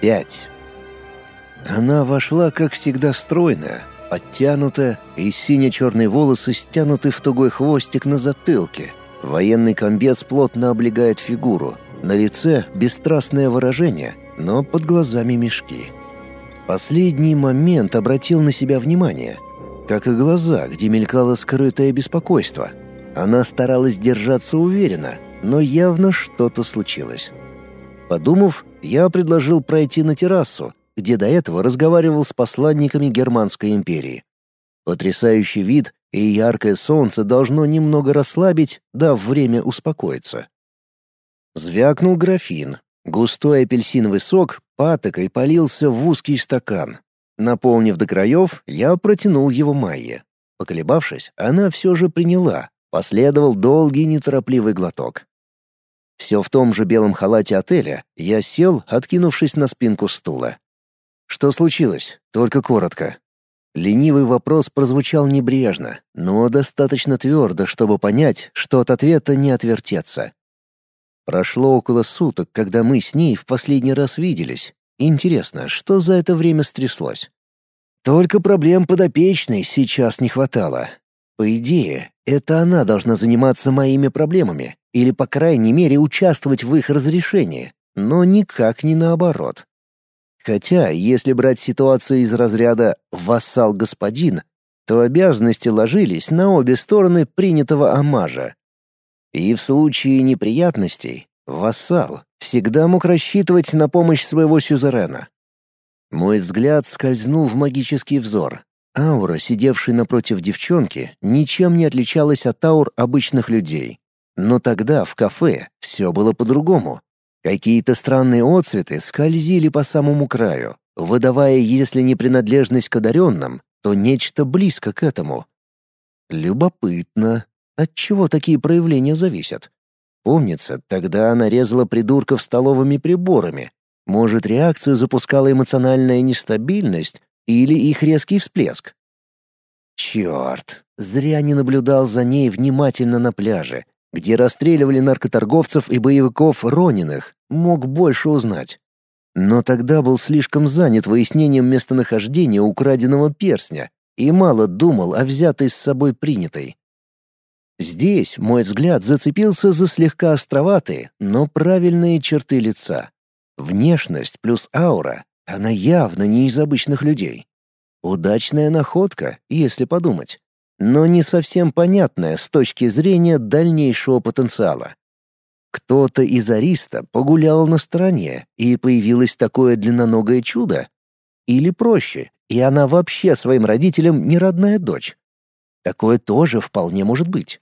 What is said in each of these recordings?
Пять. Она вошла, как всегда, стройная, подтянутая, и сине-черные волосы стянуты в тугой хвостик на затылке. Военный комбез плотно облегает фигуру. На лице бесстрастное выражение, но под глазами мешки. Последний момент обратил на себя внимание, как и глаза, где мелькало скрытое беспокойство. Она старалась держаться уверенно, но явно что-то случилось. Подумав, я предложил пройти на террасу, где до этого разговаривал с посланниками Германской империи. Потрясающий вид и яркое солнце должно немного расслабить, дав время успокоиться. Звякнул графин. Густой апельсиновый сок патокой полился в узкий стакан. Наполнив до краев, я протянул его Майе. Поколебавшись, она все же приняла. Последовал долгий неторопливый глоток. Все в том же белом халате отеля я сел, откинувшись на спинку стула. Что случилось? Только коротко. Ленивый вопрос прозвучал небрежно, но достаточно твердо, чтобы понять, что от ответа не отвертеться. Прошло около суток, когда мы с ней в последний раз виделись. Интересно, что за это время стряслось? Только проблем подопечной сейчас не хватало. По идее, это она должна заниматься моими проблемами, или, по крайней мере, участвовать в их разрешении, но никак не наоборот. Хотя, если брать ситуацию из разряда «вассал-господин», то обязанности ложились на обе стороны принятого амажа. И в случае неприятностей вассал всегда мог рассчитывать на помощь своего сюзерена. Мой взгляд скользнул в магический взор. Аура, сидевшей напротив девчонки, ничем не отличалась от аур обычных людей. Но тогда в кафе все было по-другому. Какие-то странные отцветы скользили по самому краю, выдавая, если не принадлежность к одаренным, то нечто близко к этому. Любопытно, от чего такие проявления зависят. Помнится, тогда она резала придурков столовыми приборами. Может, реакцию запускала эмоциональная нестабильность или их резкий всплеск. Черт, зря не наблюдал за ней внимательно на пляже, где расстреливали наркоторговцев и боевиков Рониных, мог больше узнать. Но тогда был слишком занят выяснением местонахождения украденного перстня и мало думал о взятой с собой принятой. Здесь мой взгляд зацепился за слегка островатые, но правильные черты лица. Внешность плюс аура, она явно не из обычных людей. Удачная находка, если подумать но не совсем понятное с точки зрения дальнейшего потенциала. Кто-то из Ариста погулял на стороне, и появилось такое длинноногое чудо? Или проще, и она вообще своим родителям не родная дочь? Такое тоже вполне может быть.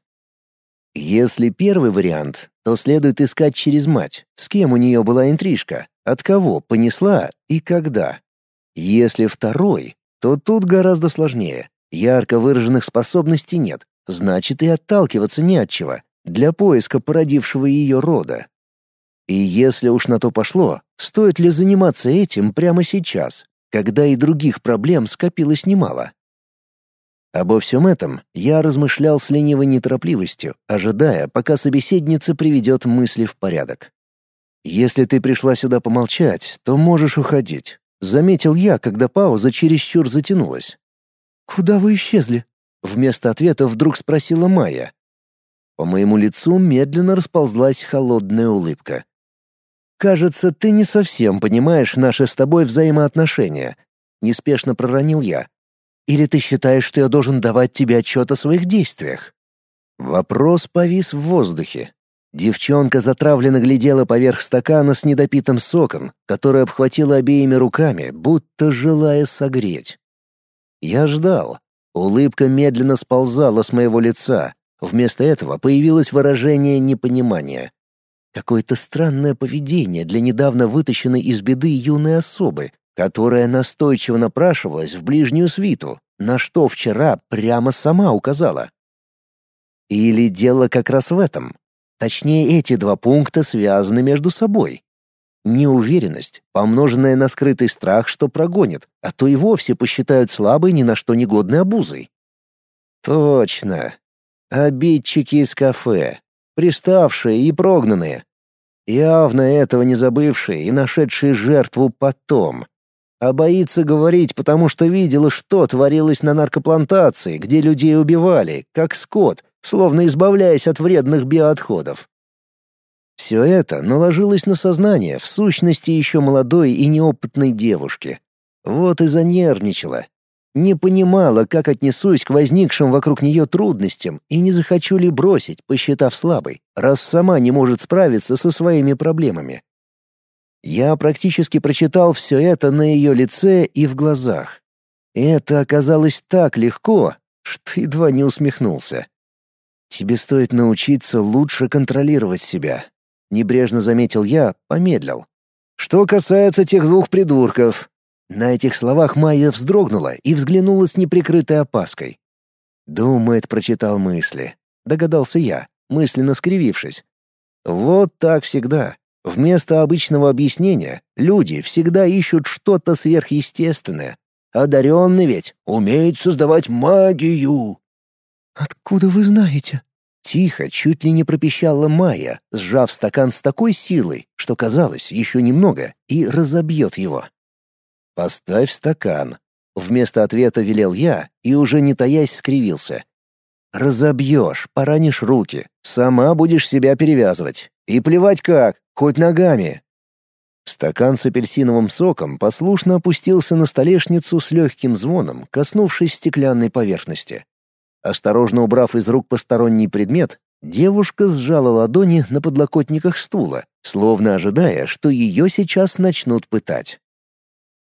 Если первый вариант, то следует искать через мать, с кем у нее была интрижка, от кого понесла и когда. Если второй, то тут гораздо сложнее. Ярко выраженных способностей нет, значит и отталкиваться не от чего для поиска породившего ее рода. И если уж на то пошло, стоит ли заниматься этим прямо сейчас, когда и других проблем скопилось немало? Обо всем этом я размышлял с ленивой неторопливостью, ожидая, пока собеседница приведет мысли в порядок. «Если ты пришла сюда помолчать, то можешь уходить», — заметил я, когда пауза чересчур затянулась. «Куда вы исчезли?» — вместо ответа вдруг спросила Майя. По моему лицу медленно расползлась холодная улыбка. «Кажется, ты не совсем понимаешь наши с тобой взаимоотношения», — неспешно проронил я. «Или ты считаешь, что я должен давать тебе отчет о своих действиях?» Вопрос повис в воздухе. Девчонка затравленно глядела поверх стакана с недопитым соком, который обхватила обеими руками, будто желая согреть. Я ждал. Улыбка медленно сползала с моего лица. Вместо этого появилось выражение непонимания. Какое-то странное поведение для недавно вытащенной из беды юной особы, которая настойчиво напрашивалась в ближнюю свиту, на что вчера прямо сама указала. Или дело как раз в этом. Точнее, эти два пункта связаны между собой. Неуверенность, помноженная на скрытый страх, что прогонит, а то и вовсе посчитают слабой ни на что негодной обузой. Точно. Обидчики из кафе. Приставшие и прогнанные. Явно этого не забывшая и нашедшая жертву потом. А боится говорить, потому что видела, что творилось на наркоплантации, где людей убивали, как скот, словно избавляясь от вредных биоотходов. Все это наложилось на сознание, в сущности еще молодой и неопытной девушки. Вот и занервничала. Не понимала, как отнесусь к возникшим вокруг нее трудностям и не захочу ли бросить, посчитав слабой, раз сама не может справиться со своими проблемами. Я практически прочитал все это на ее лице и в глазах. Это оказалось так легко, что едва не усмехнулся. Тебе стоит научиться лучше контролировать себя, небрежно заметил я, помедлил. Что касается тех двух придурков. На этих словах Майя вздрогнула и взглянула с неприкрытой опаской. Думает, прочитал мысли. Догадался я, мысленно скривившись. Вот так всегда. Вместо обычного объяснения люди всегда ищут что-то сверхъестественное. Одаренный ведь умеет создавать магию. «Откуда вы знаете?» Тихо, чуть ли не пропищала Майя, сжав стакан с такой силой, что казалось еще немного, и разобьет его. «Поставь стакан», — вместо ответа велел я и уже не таясь скривился. «Разобьешь, поранишь руки, сама будешь себя перевязывать. И плевать как, хоть ногами». Стакан с апельсиновым соком послушно опустился на столешницу с легким звоном, коснувшись стеклянной поверхности. Осторожно убрав из рук посторонний предмет, девушка сжала ладони на подлокотниках стула, словно ожидая, что ее сейчас начнут пытать.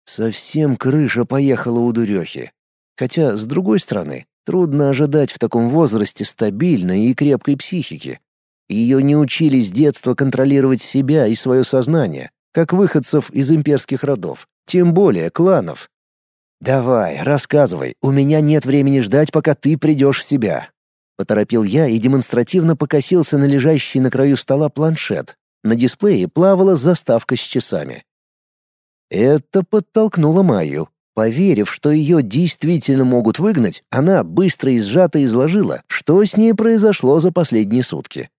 Совсем крыша поехала у дурехи. Хотя, с другой стороны, трудно ожидать в таком возрасте стабильной и крепкой психики. Ее не учили с детства контролировать себя и свое сознание, как выходцев из имперских родов, тем более кланов, «Давай, рассказывай, у меня нет времени ждать, пока ты придешь в себя». Поторопил я и демонстративно покосился на лежащий на краю стола планшет. На дисплее плавала заставка с часами. Это подтолкнуло Майю. Поверив, что ее действительно могут выгнать, она быстро и сжато изложила, что с ней произошло за последние сутки.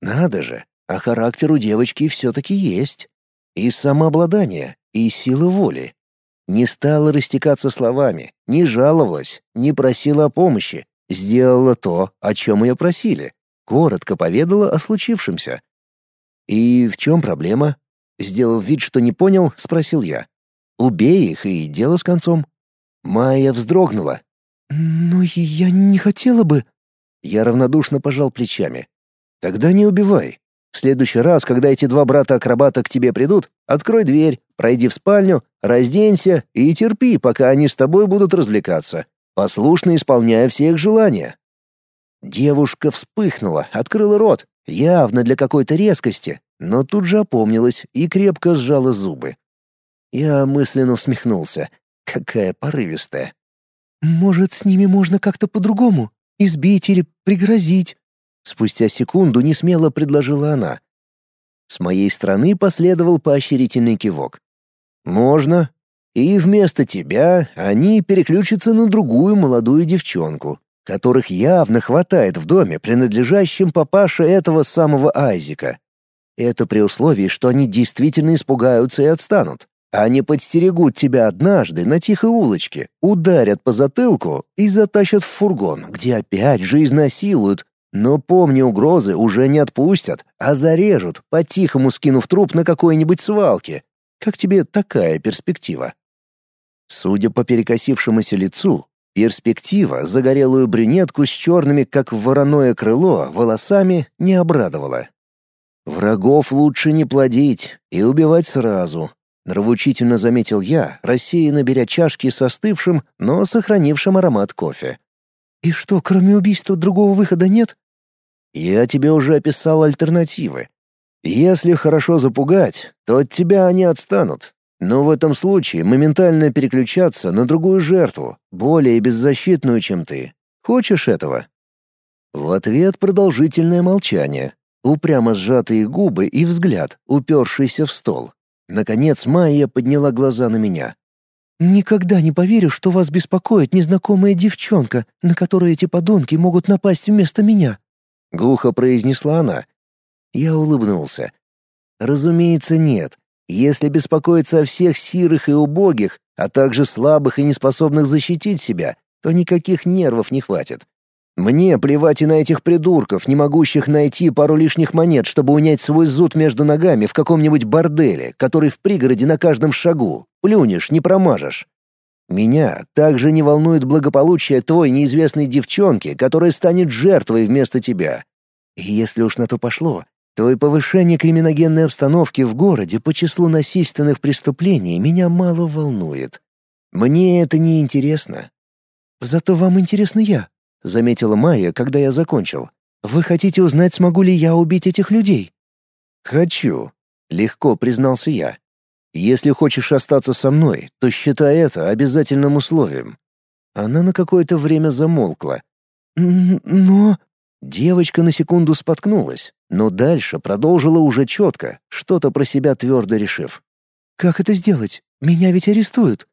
Надо же, а характер у девочки все-таки есть. И самообладание, и сила воли. Не стала растекаться словами, не жаловалась, не просила о помощи, сделала то, о чем ее просили, коротко поведала о случившемся. «И в чем проблема?» Сделав вид, что не понял, спросил я. «Убей их, и дело с концом». Майя вздрогнула. «Но я не хотела бы...» Я равнодушно пожал плечами. «Тогда не убивай. В следующий раз, когда эти два брата-акробата к тебе придут, открой дверь, пройди в спальню, разденься и терпи, пока они с тобой будут развлекаться, послушно исполняя все их желания». Девушка вспыхнула, открыла рот, явно для какой-то резкости, но тут же опомнилась и крепко сжала зубы. Я мысленно усмехнулся. Какая порывистая. «Может, с ними можно как-то по-другому? Избить или пригрозить?» Спустя секунду несмело предложила она. С моей стороны последовал поощрительный кивок. «Можно. И вместо тебя они переключатся на другую молодую девчонку, которых явно хватает в доме, принадлежащем папаше этого самого Айзика. Это при условии, что они действительно испугаются и отстанут. Они подстерегут тебя однажды на тихой улочке, ударят по затылку и затащат в фургон, где опять же изнасилуют, но, помни угрозы, уже не отпустят, а зарежут, по-тихому скинув труп на какой-нибудь свалке. Как тебе такая перспектива? Судя по перекосившемуся лицу, перспектива загорелую брюнетку с черными, как вороное крыло, волосами не обрадовала. Врагов лучше не плодить и убивать сразу, нравоучительно заметил я, рассеянно беря чашки с остывшим, но сохранившим аромат кофе. «И что, кроме убийства другого выхода нет?» Я тебе уже описал альтернативы. Если хорошо запугать, то от тебя они отстанут. Но в этом случае моментально переключаться на другую жертву, более беззащитную, чем ты. Хочешь этого? В ответ продолжительное молчание, упрямо сжатые губы и взгляд, упершийся в стол. Наконец Майя подняла глаза на меня. «Никогда не поверю, что вас беспокоит незнакомая девчонка, на которую эти подонки могут напасть вместо меня. — глухо произнесла она. Я улыбнулся. Разумеется, нет. Если беспокоиться о всех сирых и убогих, а также слабых и неспособных защитить себя, то никаких нервов не хватит. Мне плевать и на этих придурков, не могущих найти пару лишних монет, чтобы унять свой зуд между ногами в каком-нибудь борделе, который в пригороде на каждом шагу. Плюнешь, не промажешь. Меня также не волнует благополучие твой неизвестной девчонки, которая станет жертвой вместо тебя. И если уж на то пошло, то и повышение криминогенной обстановки в городе по числу насильственных преступлений меня мало волнует. Мне это не интересно. Зато вам интересно я, — заметила Майя, когда я закончил. «Вы хотите узнать, смогу ли я убить этих людей?» «Хочу», — легко признался я. «Если хочешь остаться со мной, то считай это обязательным условием». Она на какое-то время замолкла. «Но...» Девочка на секунду споткнулась, но дальше продолжила уже четко, что-то про себя твердо решив. «Как это сделать? Меня ведь арестуют».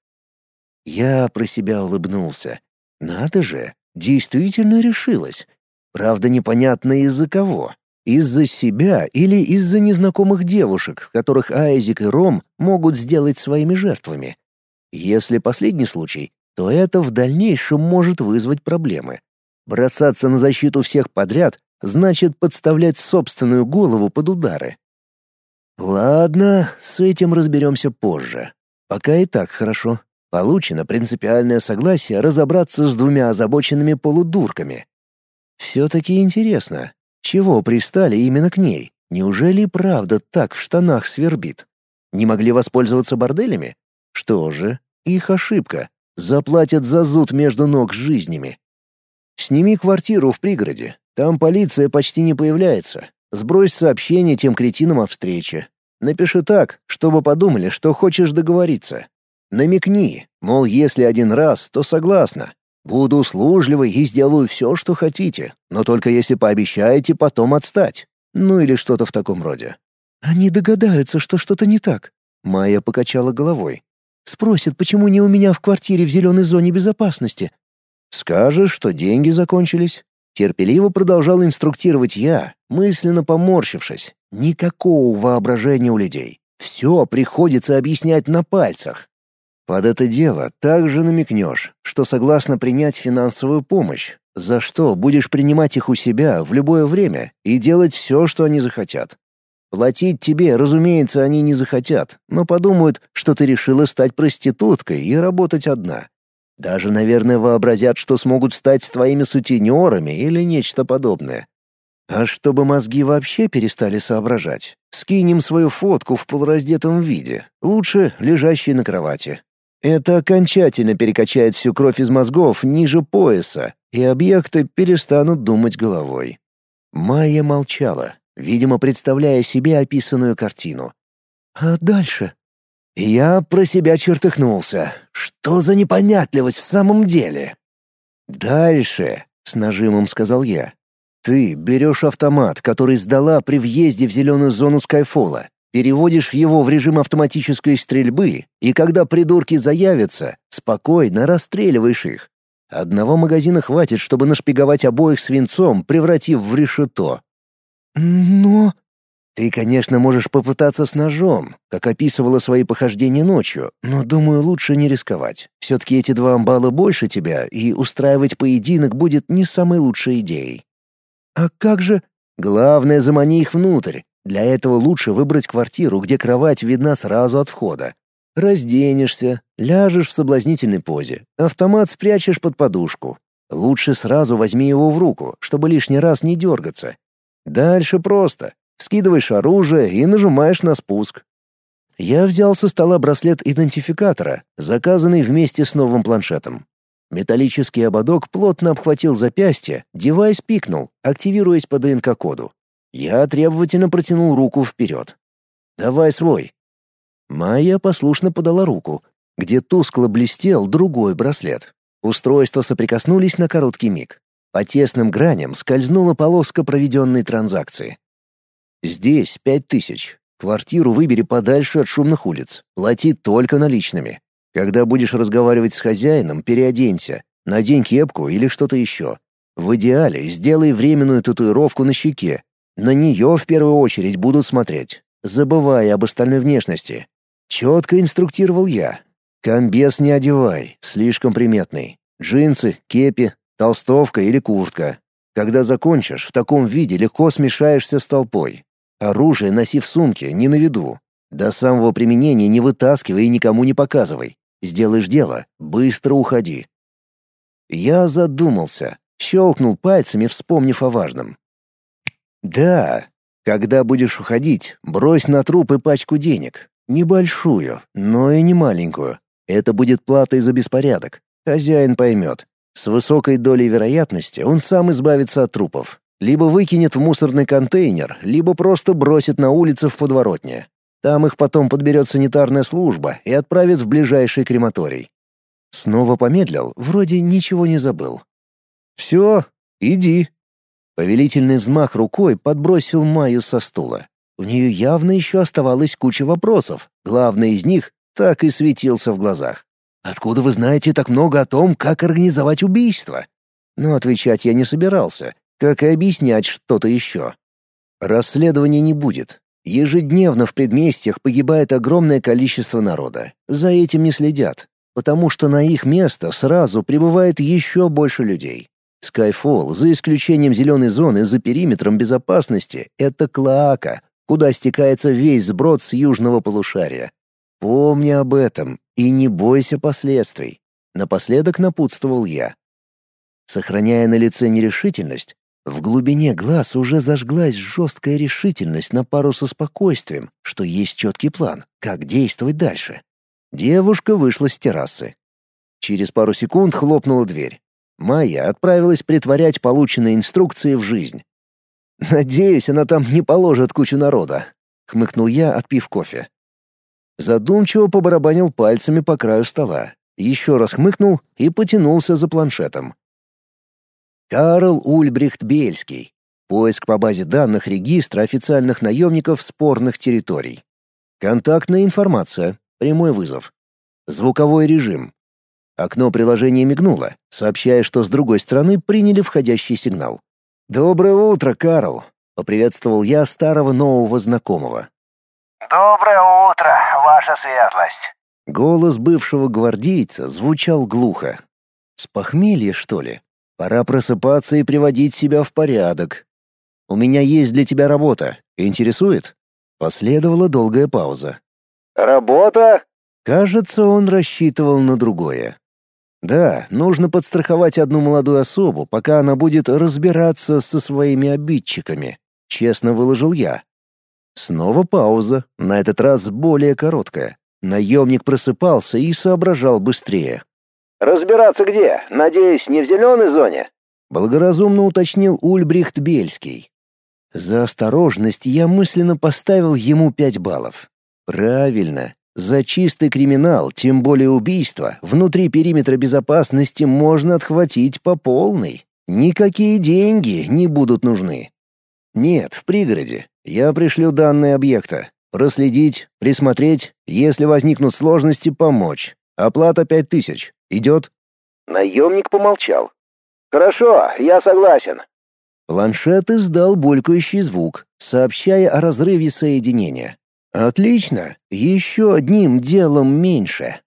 Я про себя улыбнулся. «Надо же, действительно решилась. Правда, непонятно из-за кого. Из-за себя или из-за незнакомых девушек, которых Айзик и Ром могут сделать своими жертвами. Если последний случай, то это в дальнейшем может вызвать проблемы. Бросаться на защиту всех подряд значит подставлять собственную голову под удары. Ладно, с этим разберемся позже. Пока и так хорошо. Получено принципиальное согласие разобраться с двумя озабоченными полудурками. Все-таки интересно, чего пристали именно к ней? Неужели правда так в штанах свербит? Не могли воспользоваться борделями? Что же, их ошибка. Заплатят за зуд между ног жизнями. Сними квартиру в пригороде. Там полиция почти не появляется. Сбрось сообщение тем кретинам о встрече. Напиши так, чтобы подумали, что хочешь договориться. Намекни, мол, если один раз, то согласна. Буду услужливой и сделаю все, что хотите, но только если пообещаете потом отстать. Ну или что-то в таком роде. Они догадаются, что что-то не так. Майя покачала головой. Спросят, почему не у меня в квартире в зеленой зоне безопасности. Скажешь, что деньги закончились. Терпеливо продолжал инструктировать я, мысленно поморщившись. Никакого воображения у людей. Все приходится объяснять на пальцах. Под это дело также намекнешь, что согласна принять финансовую помощь, за что будешь принимать их у себя в любое время и делать все, что они захотят. Платить тебе, разумеется, они не захотят, но подумают, что ты решила стать проституткой и работать одна. Даже, наверное, вообразят, что смогут стать твоими сутенерами или нечто подобное. А чтобы мозги вообще перестали соображать, скинем свою фотку в полураздетом виде, лучше лежащей на кровати. Это окончательно перекачает всю кровь из мозгов ниже пояса, и объекты перестанут думать головой. Майя молчала, видимо, представляя себе описанную картину. «А дальше?» Я про себя чертыхнулся. Что за непонятливость в самом деле? «Дальше», — с нажимом сказал я. «Ты берешь автомат, который сдала при въезде в зеленую зону Скайфола, Переводишь его в режим автоматической стрельбы, и когда придурки заявятся, спокойно расстреливаешь их. Одного магазина хватит, чтобы нашпиговать обоих свинцом, превратив в решето. Но... Ты, конечно, можешь попытаться с ножом, как описывала свои похождения ночью, но, думаю, лучше не рисковать. Все-таки эти два амбала больше тебя, и устраивать поединок будет не самой лучшей идеей. А как же... Главное, замани их внутрь, для этого лучше выбрать квартиру, где кровать видна сразу от входа. Разденешься, ляжешь в соблазнительной позе, автомат спрячешь под подушку. Лучше сразу возьми его в руку, чтобы лишний раз не дергаться. Дальше просто. Скидываешь оружие и нажимаешь на спуск. Я взял со стола браслет идентификатора, заказанный вместе с новым планшетом. Металлический ободок плотно обхватил запястье, девайс пикнул, активируясь по ДНК-коду. Я требовательно протянул руку вперед. «Давай свой». Майя послушно подала руку, где тускло блестел другой браслет. Устройства соприкоснулись на короткий миг. По тесным граням скользнула полоска проведенной транзакции. «Здесь пять тысяч. Квартиру выбери подальше от шумных улиц. Плати только наличными. Когда будешь разговаривать с хозяином, переоденься. Надень кепку или что-то еще. В идеале сделай временную татуировку на щеке, на нее в первую очередь будут смотреть. забывая об остальной внешности. Четко инструктировал я. Комбез не одевай, слишком приметный. Джинсы, кепи, толстовка или куртка. Когда закончишь, в таком виде легко смешаешься с толпой. Оружие носи в сумке, не на виду. До самого применения не вытаскивай и никому не показывай. Сделаешь дело, быстро уходи. Я задумался, щелкнул пальцами, вспомнив о важном. Да, когда будешь уходить, брось на трупы пачку денег. Небольшую, но и не маленькую. Это будет платой за беспорядок. Хозяин поймет. С высокой долей вероятности он сам избавится от трупов. Либо выкинет в мусорный контейнер, либо просто бросит на улице в подворотне. Там их потом подберет санитарная служба и отправит в ближайший крематорий. Снова помедлил, вроде ничего не забыл. «Все, иди». Повелительный взмах рукой подбросил Майю со стула. У нее явно еще оставалась куча вопросов. Главный из них так и светился в глазах. «Откуда вы знаете так много о том, как организовать убийство?» Но отвечать я не собирался, как и объяснять что-то еще. Расследования не будет. Ежедневно в предместьях погибает огромное количество народа. За этим не следят, потому что на их место сразу прибывает еще больше людей. Skyfall, за исключением зеленой зоны за периметром безопасности, это клоака, куда стекается весь сброд с южного полушария. Помни об этом и не бойся последствий. Напоследок напутствовал я. Сохраняя на лице нерешительность, в глубине глаз уже зажглась жесткая решительность на пару со спокойствием, что есть четкий план, как действовать дальше. Девушка вышла с террасы. Через пару секунд хлопнула дверь. Майя отправилась притворять полученные инструкции в жизнь. «Надеюсь, она там не положит кучу народа», — хмыкнул я, отпив кофе. Задумчиво побарабанил пальцами по краю стола, еще раз хмыкнул и потянулся за планшетом. Карл Ульбрихт Бельский. Поиск по базе данных регистра официальных наемников спорных территорий. Контактная информация. Прямой вызов. Звуковой режим. Окно приложения мигнуло, сообщая, что с другой стороны приняли входящий сигнал. «Доброе утро, Карл!» — поприветствовал я старого нового знакомого. «Доброе утро, ваша светлость!» Голос бывшего гвардейца звучал глухо. «С похмелья, что ли? Пора просыпаться и приводить себя в порядок. У меня есть для тебя работа. Интересует?» Последовала долгая пауза. «Работа?» Кажется, он рассчитывал на другое. Да, нужно подстраховать одну молодую особу, пока она будет разбираться со своими обидчиками. Честно выложил я. Снова пауза, на этот раз более короткая. Наемник просыпался и соображал быстрее. «Разбираться где? Надеюсь, не в зеленой зоне?» Благоразумно уточнил Ульбрихт Бельский. За осторожность я мысленно поставил ему пять баллов. Правильно. За чистый криминал, тем более убийство, внутри периметра безопасности можно отхватить по полной. Никакие деньги не будут нужны. Нет, в пригороде. Я пришлю данные объекта. Проследить, присмотреть, если возникнут сложности, помочь. Оплата пять тысяч. Идет?» Наемник помолчал. «Хорошо, я согласен». Планшет издал булькающий звук, сообщая о разрыве соединения. Отлично, еще одним делом меньше.